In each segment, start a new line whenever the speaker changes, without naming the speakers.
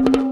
Bing,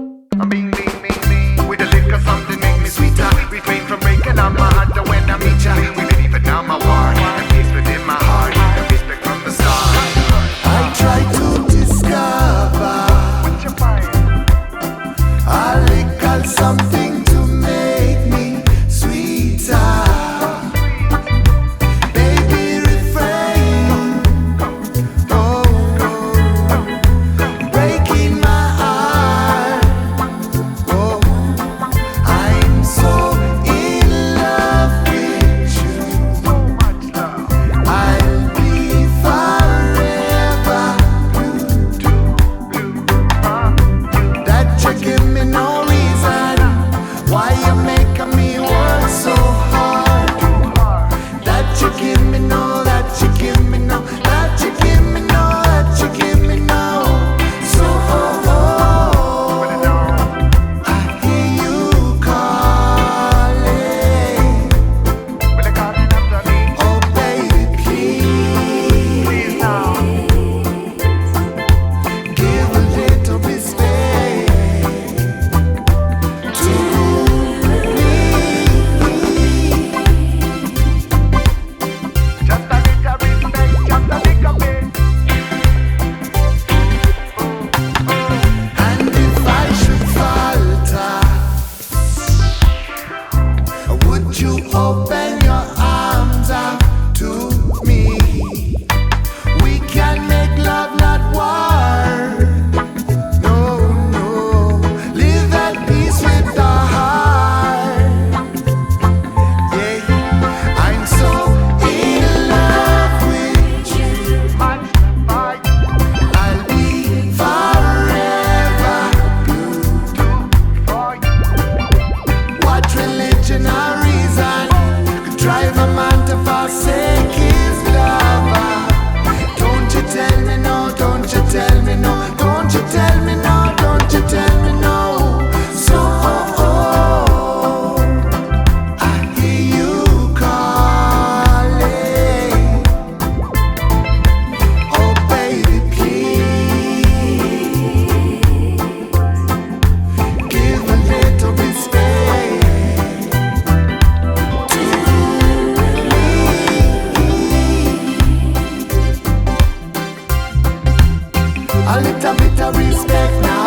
open. A little bit of respect now.